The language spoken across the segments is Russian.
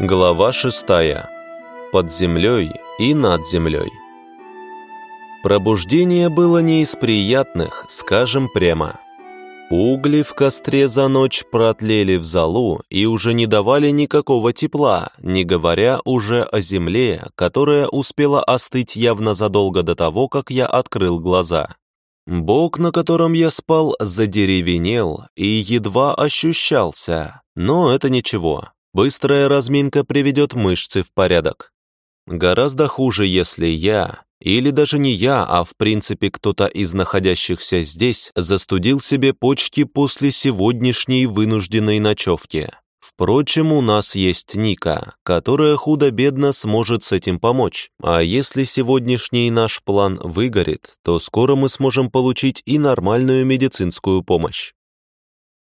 Глава шестая. Под землей и над землей. Пробуждение было не из приятных, скажем прямо. Угли в костре за ночь протлели в залу и уже не давали никакого тепла, не говоря уже о земле, которая успела остыть явно задолго до того, как я открыл глаза. Бок, на котором я спал, задеревенел и едва ощущался, но это ничего. Быстрая разминка приведет мышцы в порядок. Гораздо хуже, если я, или даже не я, а в принципе кто-то из находящихся здесь, застудил себе почки после сегодняшней вынужденной ночевки. Впрочем, у нас есть Ника, которая худо-бедно сможет с этим помочь. А если сегодняшний наш план выгорит, то скоро мы сможем получить и нормальную медицинскую помощь.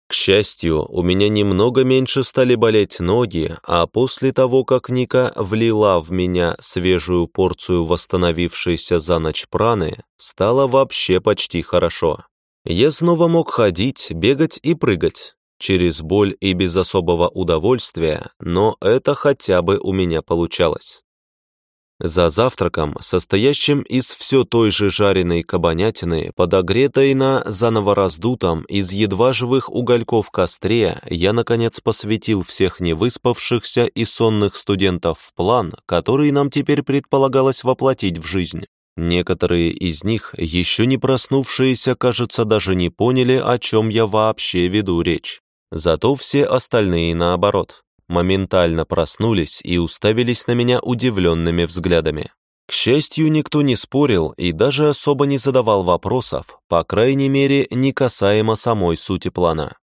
К счастью, у меня немного меньше стали болеть ноги, а после того, как Ника влила в меня свежую порцию восстановившейся за ночь праны, стало вообще почти хорошо. Я снова мог ходить, бегать и прыгать. Через боль и без особого удовольствия, но это хотя бы у меня получалось. За завтраком, состоящим из все той же жареной кабанятины, подогретой на заново раздутом из едва живых угольков костре, я, наконец, посвятил всех невыспавшихся и сонных студентов в план, который нам теперь предполагалось воплотить в жизнь. Некоторые из них, еще не проснувшиеся, кажется, даже не поняли, о чем я вообще веду речь. Зато все остальные, наоборот, моментально проснулись и уставились на меня удивленными взглядами. К счастью, никто не спорил и даже особо не задавал вопросов, по крайней мере, не касаемо самой сути плана.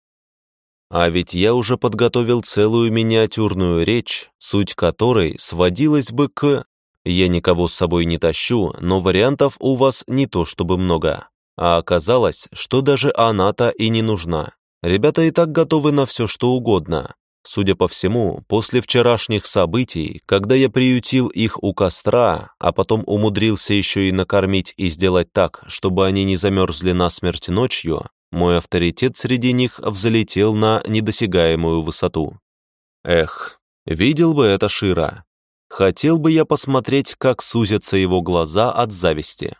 А ведь я уже подготовил целую миниатюрную речь, суть которой сводилась бы к «я никого с собой не тащу, но вариантов у вас не то чтобы много». А оказалось, что даже она-то и не нужна. Ребята и так готовы на все, что угодно, Судя по всему, после вчерашних событий, когда я приютил их у костра, а потом умудрился еще и накормить и сделать так, чтобы они не замерзли насмерть ночью, мой авторитет среди них взлетел на недосягаемую высоту. Эх, видел бы это Шира. Хотел бы я посмотреть, как сузятся его глаза от зависти.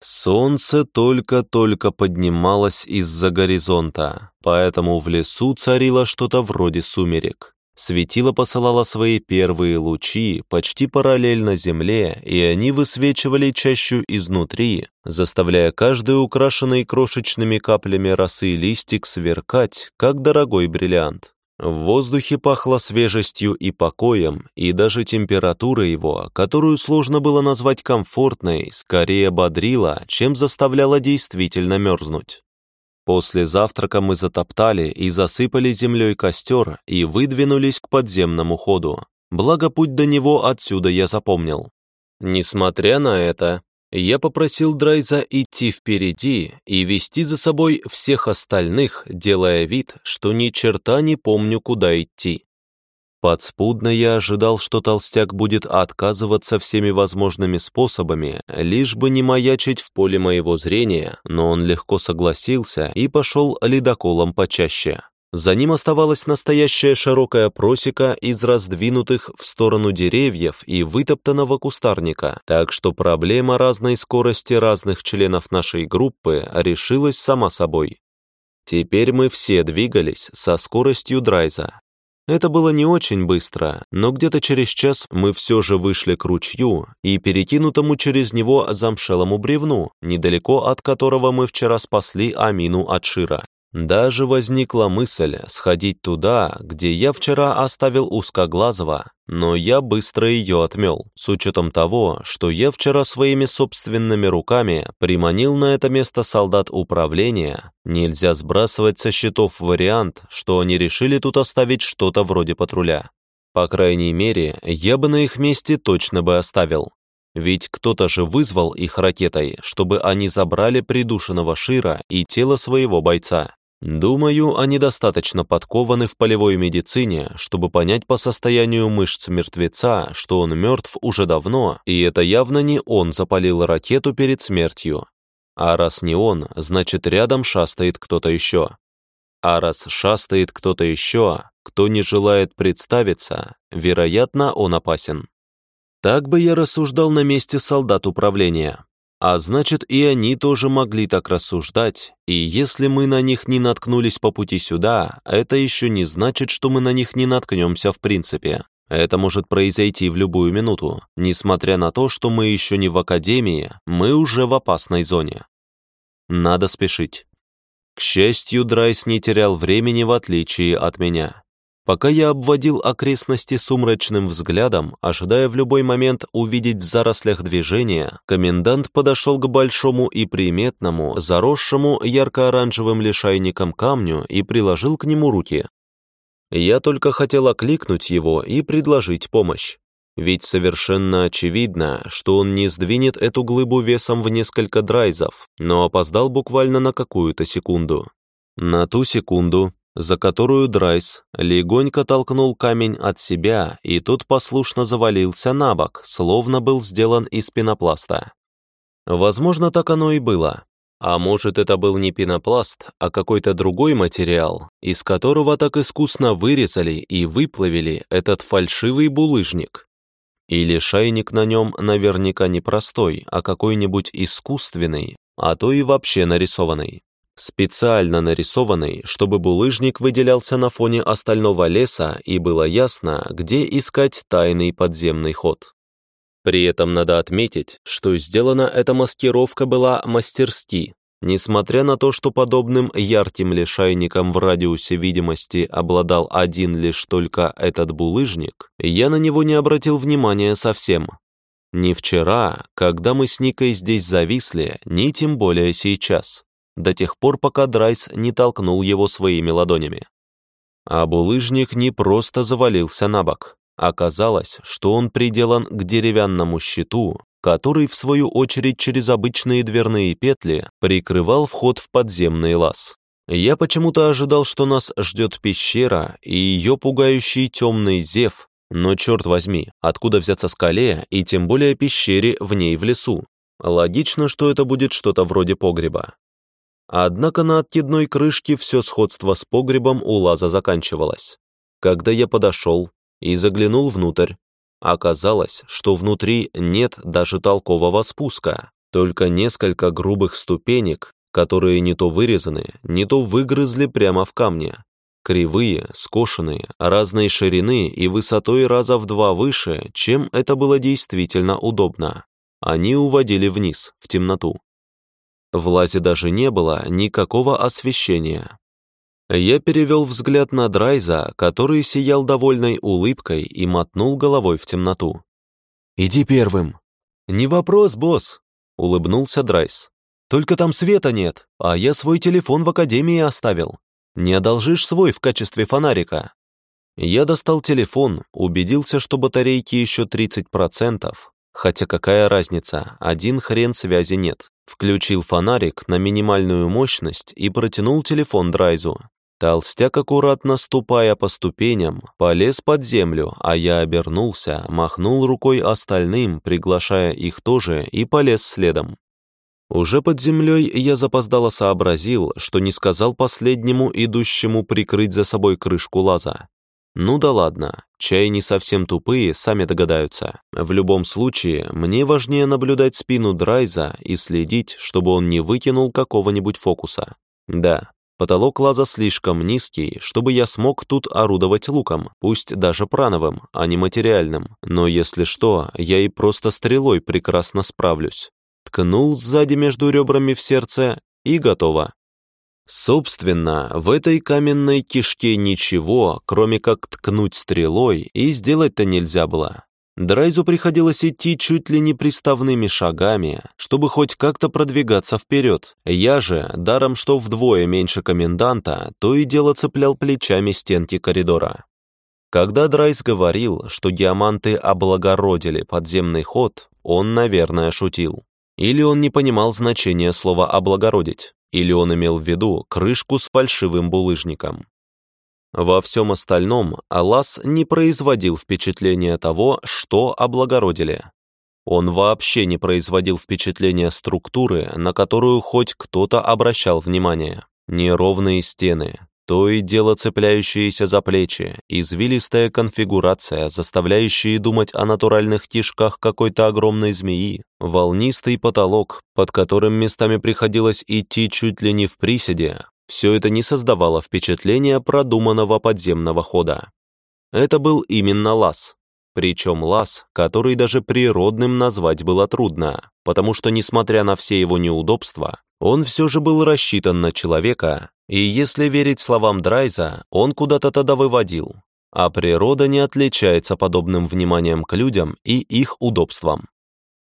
Солнце только-только поднималось из-за горизонта, поэтому в лесу царило что-то вроде сумерек. Светило посылало свои первые лучи почти параллельно земле, и они высвечивали чащу изнутри, заставляя каждый украшенный крошечными каплями росы листик сверкать, как дорогой бриллиант. В воздухе пахло свежестью и покоем, и даже температура его, которую сложно было назвать комфортной, скорее бодрила, чем заставляла действительно мерзнуть. После завтрака мы затоптали и засыпали землей костер и выдвинулись к подземному ходу. Благо путь до него отсюда я запомнил. Несмотря на это, я попросил Драйза идти впереди и вести за собой всех остальных, делая вид, что ни черта не помню, куда идти. Подспудно я ожидал, что толстяк будет отказываться всеми возможными способами, лишь бы не маячить в поле моего зрения, но он легко согласился и пошел ледоколом почаще. За ним оставалась настоящая широкая просека из раздвинутых в сторону деревьев и вытоптанного кустарника, так что проблема разной скорости разных членов нашей группы решилась сама собой. Теперь мы все двигались со скоростью драйза. Это было не очень быстро, но где-то через час мы все же вышли к ручью и перекинутому через него замшелому бревну, недалеко от которого мы вчера спасли Амину от Шира. Даже возникла мысль сходить туда, где я вчера оставил узкоглазого, но я быстро ее отмел, с учетом того, что я вчера своими собственными руками приманил на это место солдат управления, нельзя сбрасывать со счетов вариант, что они решили тут оставить что-то вроде патруля. По крайней мере, я бы на их месте точно бы оставил. Ведь кто-то же вызвал их ракетой, чтобы они забрали придушенного Шира и тело своего бойца. Думаю, они достаточно подкованы в полевой медицине, чтобы понять по состоянию мышц мертвеца, что он мертв уже давно, и это явно не он запалил ракету перед смертью. А раз не он, значит рядом шастает кто-то еще. А раз шастает кто-то еще, кто не желает представиться, вероятно, он опасен. Так бы я рассуждал на месте солдат управления. А значит, и они тоже могли так рассуждать, и если мы на них не наткнулись по пути сюда, это еще не значит, что мы на них не наткнемся в принципе. Это может произойти в любую минуту. Несмотря на то, что мы еще не в академии, мы уже в опасной зоне. Надо спешить. К счастью, Драйс не терял времени в отличие от меня. Пока я обводил окрестности сумрачным взглядом, ожидая в любой момент увидеть в зарослях движения, комендант подошел к большому и приметному, заросшему ярко-оранжевым лишайником камню и приложил к нему руки. Я только хотел окликнуть его и предложить помощь. Ведь совершенно очевидно, что он не сдвинет эту глыбу весом в несколько драйзов, но опоздал буквально на какую-то секунду. На ту секунду, за которую Драйс легонько толкнул камень от себя, и тот послушно завалился на бок, словно был сделан из пенопласта. Возможно, так оно и было. А может, это был не пенопласт, а какой-то другой материал, из которого так искусно вырезали и выплавили этот фальшивый булыжник. Или шайник на нем наверняка не простой, а какой-нибудь искусственный, а то и вообще нарисованный. Специально нарисованный, чтобы булыжник выделялся на фоне остального леса и было ясно, где искать тайный подземный ход. При этом надо отметить, что сделана эта маскировка была мастерски. Несмотря на то, что подобным ярким лишайником в радиусе видимости обладал один лишь только этот булыжник, я на него не обратил внимания совсем. Ни вчера, когда мы с Никой здесь зависли, ни тем более сейчас, до тех пор, пока Драйс не толкнул его своими ладонями. А булыжник не просто завалился на бок. Оказалось, что он приделан к деревянному щиту, который, в свою очередь, через обычные дверные петли прикрывал вход в подземный лаз. Я почему-то ожидал, что нас ждет пещера и ее пугающий темный зев, но, черт возьми, откуда взяться скале и тем более пещере в ней в лесу? Логично, что это будет что-то вроде погреба. Однако на откидной крышке все сходство с погребом у лаза заканчивалось. Когда я подошел, и заглянул внутрь. Оказалось, что внутри нет даже толкового спуска, только несколько грубых ступенек, которые не то вырезаны, не то выгрызли прямо в камне. Кривые, скошенные, разной ширины и высотой раза в два выше, чем это было действительно удобно. Они уводили вниз, в темноту. В лазе даже не было никакого освещения, я перевел взгляд на Драйза, который сиял довольной улыбкой и мотнул головой в темноту. «Иди первым». «Не вопрос, босс», — улыбнулся Драйз. «Только там света нет, а я свой телефон в академии оставил. Не одолжишь свой в качестве фонарика?» Я достал телефон, убедился, что батарейки еще 30%, хотя какая разница, один хрен связи нет. Включил фонарик на минимальную мощность и протянул телефон Драйзу. Толстяк, аккуратно ступая по ступеням, полез под землю, а я обернулся, махнул рукой остальным, приглашая их тоже, и полез следом. Уже под землей я запоздало сообразил, что не сказал последнему идущему прикрыть за собой крышку лаза. Ну да ладно, чай не совсем тупые, сами догадаются. В любом случае, мне важнее наблюдать спину Драйза и следить, чтобы он не выкинул какого-нибудь фокуса. Да, Потолок лаза слишком низкий, чтобы я смог тут орудовать луком, пусть даже прановым, а не материальным. Но если что, я и просто стрелой прекрасно справлюсь. Ткнул сзади между ребрами в сердце и готово. Собственно, в этой каменной кишке ничего, кроме как ткнуть стрелой, и сделать-то нельзя было. Драйзу приходилось идти чуть ли не приставными шагами, чтобы хоть как-то продвигаться вперед. Я же, даром что вдвое меньше коменданта, то и дело цеплял плечами стенки коридора. Когда Драйз говорил, что диаманты облагородили подземный ход, он, наверное, шутил. Или он не понимал значения слова «облагородить», или он имел в виду крышку с фальшивым булыжником. Во всем остальном Алас не производил впечатления того, что облагородили. Он вообще не производил впечатления структуры, на которую хоть кто-то обращал внимание. Неровные стены, то и дело цепляющиеся за плечи, извилистая конфигурация, заставляющая думать о натуральных кишках какой-то огромной змеи, волнистый потолок, под которым местами приходилось идти чуть ли не в приседе, все это не создавало впечатления продуманного подземного хода. Это был именно лаз. Причем лаз, который даже природным назвать было трудно, потому что, несмотря на все его неудобства, он все же был рассчитан на человека, и если верить словам Драйза, он куда-то тогда выводил. А природа не отличается подобным вниманием к людям и их удобствам.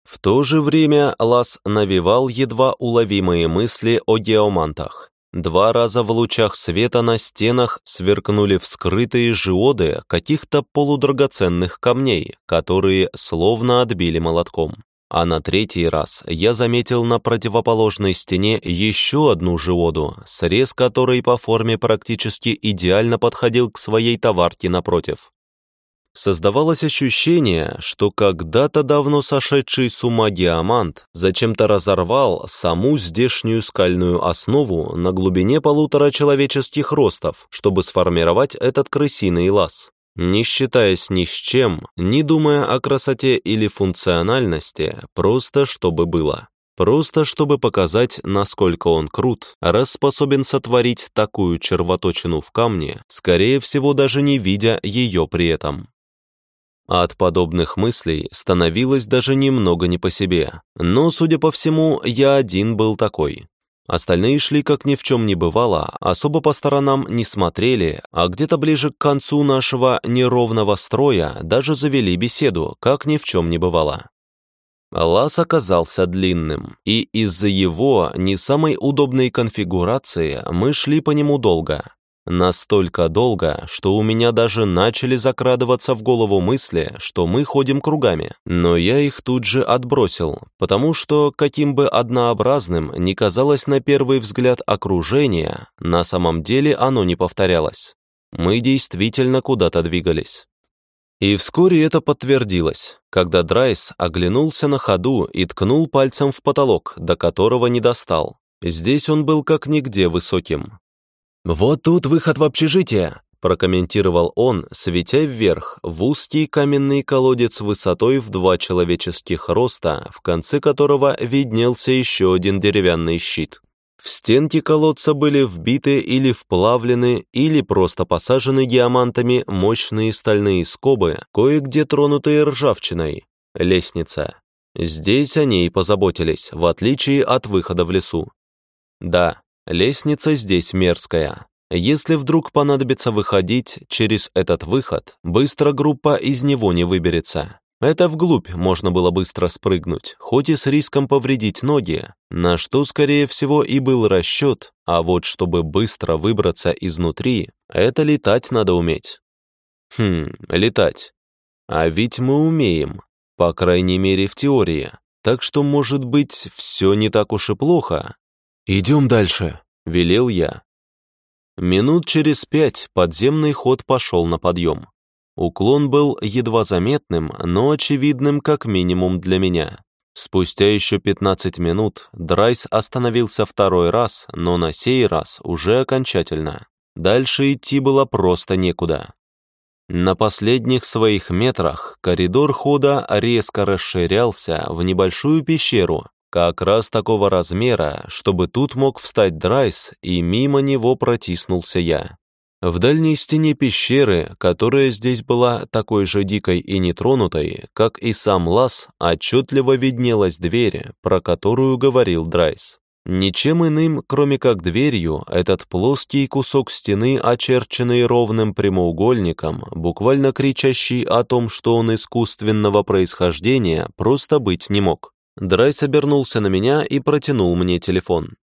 В то же время Лас навевал едва уловимые мысли о геомантах. Два раза в лучах света на стенах сверкнули вскрытые жиоды каких-то полудрагоценных камней, которые словно отбили молотком. А на третий раз я заметил на противоположной стене еще одну жиоду, срез которой по форме практически идеально подходил к своей товарке напротив. Создавалось ощущение, что когда-то давно сошедший с ума диамант зачем-то разорвал саму здешнюю скальную основу на глубине полутора человеческих ростов, чтобы сформировать этот крысиный лаз. Не считаясь ни с чем, не думая о красоте или функциональности, просто чтобы было. Просто чтобы показать, насколько он крут, раз способен сотворить такую червоточину в камне, скорее всего даже не видя ее при этом. От подобных мыслей становилось даже немного не по себе, но, судя по всему, я один был такой. Остальные шли как ни в чем не бывало, особо по сторонам не смотрели, а где-то ближе к концу нашего неровного строя даже завели беседу, как ни в чем не бывало. Лаз оказался длинным, и из-за его не самой удобной конфигурации мы шли по нему долго. Настолько долго, что у меня даже начали закрадываться в голову мысли, что мы ходим кругами. Но я их тут же отбросил, потому что, каким бы однообразным ни казалось на первый взгляд окружение, на самом деле оно не повторялось. Мы действительно куда-то двигались. И вскоре это подтвердилось, когда Драйс оглянулся на ходу и ткнул пальцем в потолок, до которого не достал. Здесь он был как нигде высоким, «Вот тут выход в общежитие», – прокомментировал он, светя вверх, в узкий каменный колодец высотой в два человеческих роста, в конце которого виднелся еще один деревянный щит. В стенки колодца были вбиты или вплавлены, или просто посажены диамантами мощные стальные скобы, кое-где тронутые ржавчиной. Лестница. Здесь о ней позаботились, в отличие от выхода в лесу. Да, Лестница здесь мерзкая. Если вдруг понадобится выходить через этот выход, быстро группа из него не выберется. Это вглубь можно было быстро спрыгнуть, хоть и с риском повредить ноги, на что, скорее всего, и был расчет, а вот чтобы быстро выбраться изнутри, это летать надо уметь. Хм, летать. А ведь мы умеем, по крайней мере в теории, так что, может быть, все не так уж и плохо, «Идем дальше», — велел я. Минут через пять подземный ход пошел на подъем. Уклон был едва заметным, но очевидным как минимум для меня. Спустя еще 15 минут Драйс остановился второй раз, но на сей раз уже окончательно. Дальше идти было просто некуда. На последних своих метрах коридор хода резко расширялся в небольшую пещеру, как раз такого размера, чтобы тут мог встать Драйс, и мимо него протиснулся я. В дальней стене пещеры, которая здесь была такой же дикой и нетронутой, как и сам лаз, отчетливо виднелась дверь, про которую говорил Драйс. Ничем иным, кроме как дверью, этот плоский кусок стены, очерченный ровным прямоугольником, буквально кричащий о том, что он искусственного происхождения, просто быть не мог. Драйс обернулся на меня и протянул мне телефон.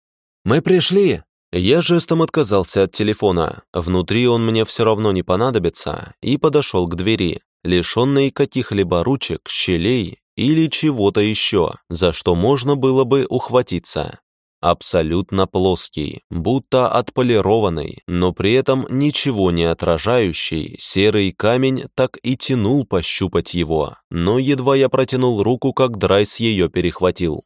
«Мы пришли!» Я жестом отказался от телефона. Внутри он мне все равно не понадобится, и подошел к двери, лишенной каких-либо ручек, щелей или чего-то еще, за что можно было бы ухватиться абсолютно плоский, будто отполированный, но при этом ничего не отражающий, серый камень так и тянул пощупать его, но едва я протянул руку, как Драйс ее перехватил.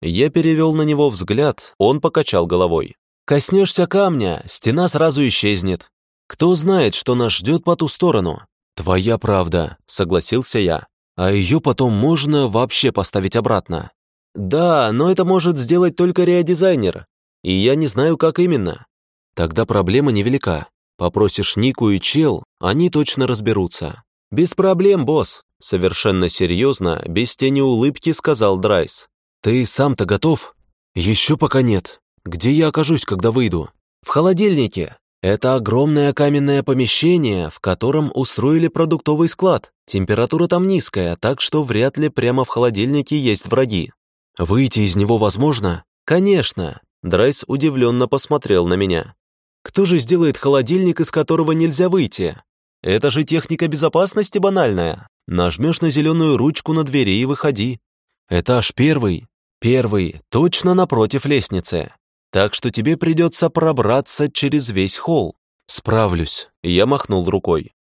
Я перевел на него взгляд, он покачал головой. Коснешься камня, стена сразу исчезнет. Кто знает, что нас ждет по ту сторону? Твоя правда, согласился я. А ее потом можно вообще поставить обратно. Да, но это может сделать только реодизайнер. И я не знаю, как именно. Тогда проблема невелика. Попросишь Нику и Чел, они точно разберутся. Без проблем, босс. Совершенно серьезно, без тени улыбки сказал Драйс. Ты сам-то готов? Еще пока нет. Где я окажусь, когда выйду? В холодильнике. Это огромное каменное помещение, в котором устроили продуктовый склад. Температура там низкая, так что вряд ли прямо в холодильнике есть враги. Выйти из него возможно? Конечно. Драйс удивленно посмотрел на меня. Кто же сделает холодильник, из которого нельзя выйти? Это же техника безопасности банальная. Нажмешь на зеленую ручку на двери и выходи. Этаж первый. Первый, точно напротив лестницы. Так что тебе придется пробраться через весь холл. Справлюсь, я махнул рукой.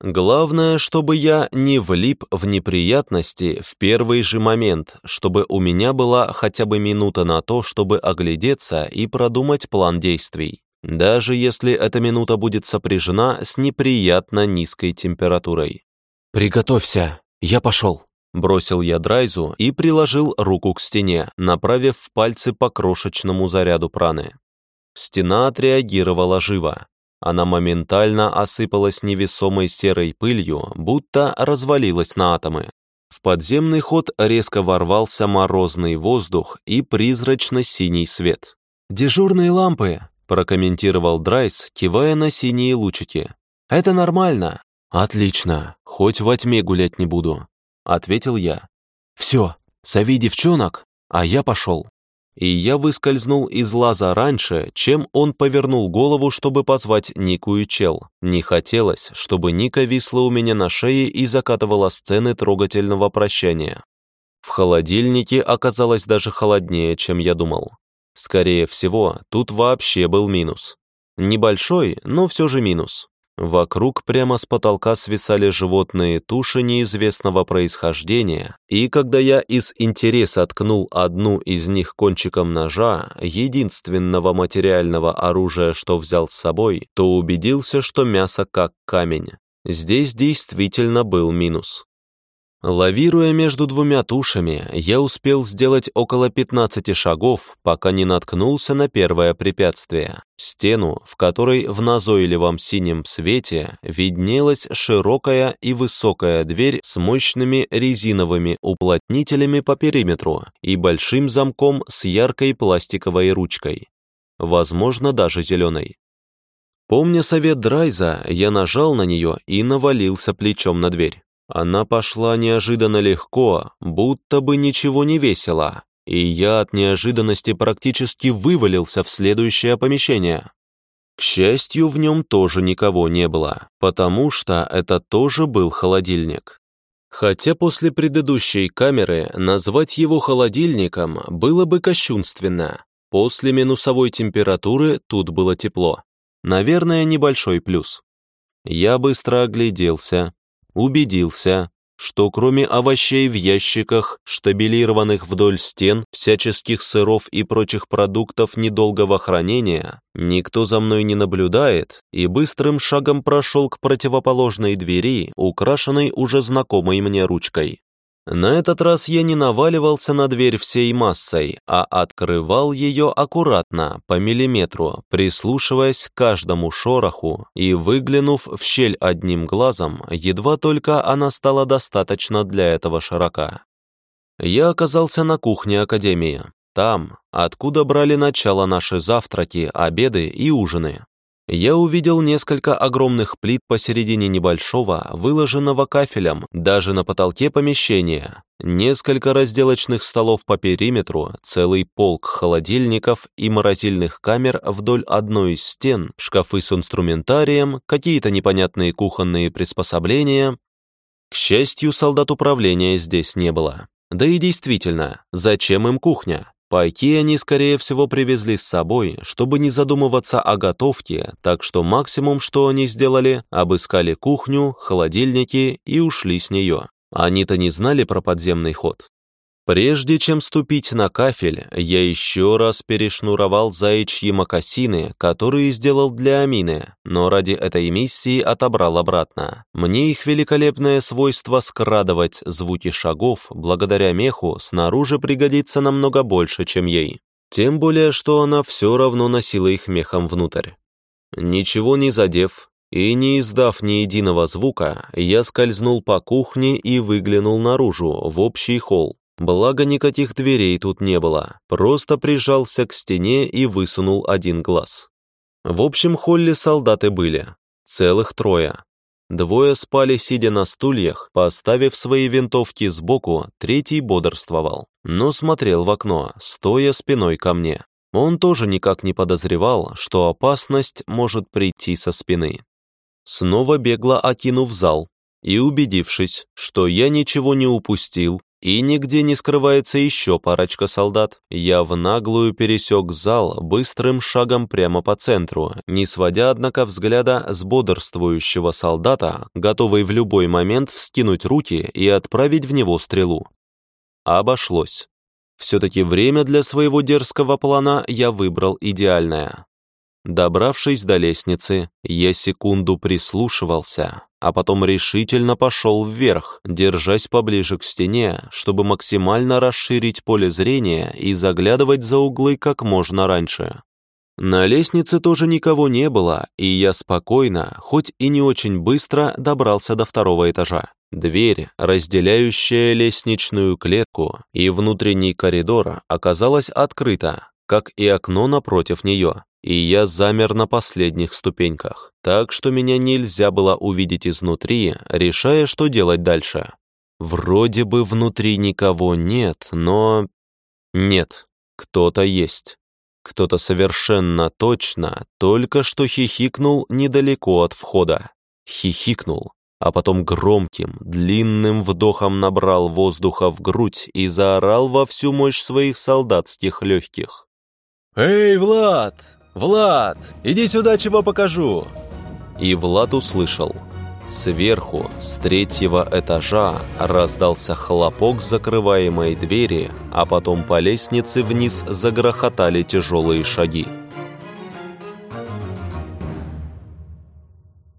Главное, чтобы я не влип в неприятности в первый же момент, чтобы у меня была хотя бы минута на то, чтобы оглядеться и продумать план действий. Даже если эта минута будет сопряжена с неприятно низкой температурой. «Приготовься, я пошел», — бросил я Драйзу и приложил руку к стене, направив пальцы по крошечному заряду праны. Стена отреагировала живо. Она моментально осыпалась невесомой серой пылью, будто развалилась на атомы. В подземный ход резко ворвался морозный воздух и призрачно-синий свет. «Дежурные лампы», — прокомментировал Драйс, кивая на синие лучики. «Это нормально». «Отлично, хоть во тьме гулять не буду», — ответил я. «Все, зови девчонок, а я пошел» и я выскользнул из лаза раньше, чем он повернул голову, чтобы позвать Нику и Чел. Не хотелось, чтобы Ника висла у меня на шее и закатывала сцены трогательного прощания. В холодильнике оказалось даже холоднее, чем я думал. Скорее всего, тут вообще был минус. Небольшой, но все же минус. Вокруг прямо с потолка свисали животные туши неизвестного происхождения, и когда я из интереса ткнул одну из них кончиком ножа, единственного материального оружия, что взял с собой, то убедился, что мясо как камень. Здесь действительно был минус. Лавируя между двумя тушами, я успел сделать около 15 шагов, пока не наткнулся на первое препятствие — стену, в которой в назойливом синем свете виднелась широкая и высокая дверь с мощными резиновыми уплотнителями по периметру и большим замком с яркой пластиковой ручкой. Возможно, даже зеленой. Помня совет Драйза, я нажал на нее и навалился плечом на дверь. Она пошла неожиданно легко, будто бы ничего не весело, и я от неожиданности практически вывалился в следующее помещение. К счастью, в нем тоже никого не было, потому что это тоже был холодильник. Хотя после предыдущей камеры назвать его холодильником было бы кощунственно. После минусовой температуры тут было тепло. Наверное, небольшой плюс. Я быстро огляделся, убедился, что кроме овощей в ящиках, штабелированных вдоль стен, всяческих сыров и прочих продуктов недолгого хранения, никто за мной не наблюдает и быстрым шагом прошел к противоположной двери, украшенной уже знакомой мне ручкой. На этот раз я не наваливался на дверь всей массой, а открывал ее аккуратно, по миллиметру, прислушиваясь к каждому шороху и выглянув в щель одним глазом, едва только она стала достаточно для этого широка. Я оказался на кухне Академии, там, откуда брали начало наши завтраки, обеды и ужины я увидел несколько огромных плит посередине небольшого, выложенного кафелем, даже на потолке помещения, несколько разделочных столов по периметру, целый полк холодильников и морозильных камер вдоль одной из стен, шкафы с инструментарием, какие-то непонятные кухонные приспособления. К счастью, солдат управления здесь не было. Да и действительно, зачем им кухня? Пайки они, скорее всего, привезли с собой, чтобы не задумываться о готовке, так что максимум, что они сделали, обыскали кухню, холодильники и ушли с нее. Они-то не знали про подземный ход. Прежде чем ступить на кафель, я еще раз перешнуровал заячьи мокасины, которые сделал для Амины, но ради этой миссии отобрал обратно. Мне их великолепное свойство скрадывать звуки шагов, благодаря меху, снаружи пригодится намного больше, чем ей. Тем более, что она все равно носила их мехом внутрь. Ничего не задев и не издав ни единого звука, я скользнул по кухне и выглянул наружу, в общий холл. Благо, никаких дверей тут не было, просто прижался к стене и высунул один глаз. В общем холле солдаты были, целых трое. Двое спали, сидя на стульях, поставив свои винтовки сбоку, третий бодрствовал, но смотрел в окно, стоя спиной ко мне. Он тоже никак не подозревал, что опасность может прийти со спины. Снова бегло окинув зал и убедившись, что я ничего не упустил, и нигде не скрывается еще парочка солдат. Я в наглую пересек зал быстрым шагом прямо по центру, не сводя, однако, взгляда с бодрствующего солдата, готовый в любой момент вскинуть руки и отправить в него стрелу. Обошлось. Все-таки время для своего дерзкого плана я выбрал идеальное. Добравшись до лестницы, я секунду прислушивался, а потом решительно пошел вверх, держась поближе к стене, чтобы максимально расширить поле зрения и заглядывать за углы как можно раньше. На лестнице тоже никого не было, и я спокойно, хоть и не очень быстро, добрался до второго этажа. Дверь, разделяющая лестничную клетку и внутренний коридор, оказалась открыта, как и окно напротив нее и я замер на последних ступеньках, так что меня нельзя было увидеть изнутри, решая, что делать дальше. Вроде бы внутри никого нет, но... Нет, кто-то есть. Кто-то совершенно точно только что хихикнул недалеко от входа. Хихикнул, а потом громким, длинным вдохом набрал воздуха в грудь и заорал во всю мощь своих солдатских легких. «Эй, Влад, «Влад, иди сюда, чего покажу!» И Влад услышал. Сверху, с третьего этажа, раздался хлопок закрываемой двери, а потом по лестнице вниз загрохотали тяжелые шаги.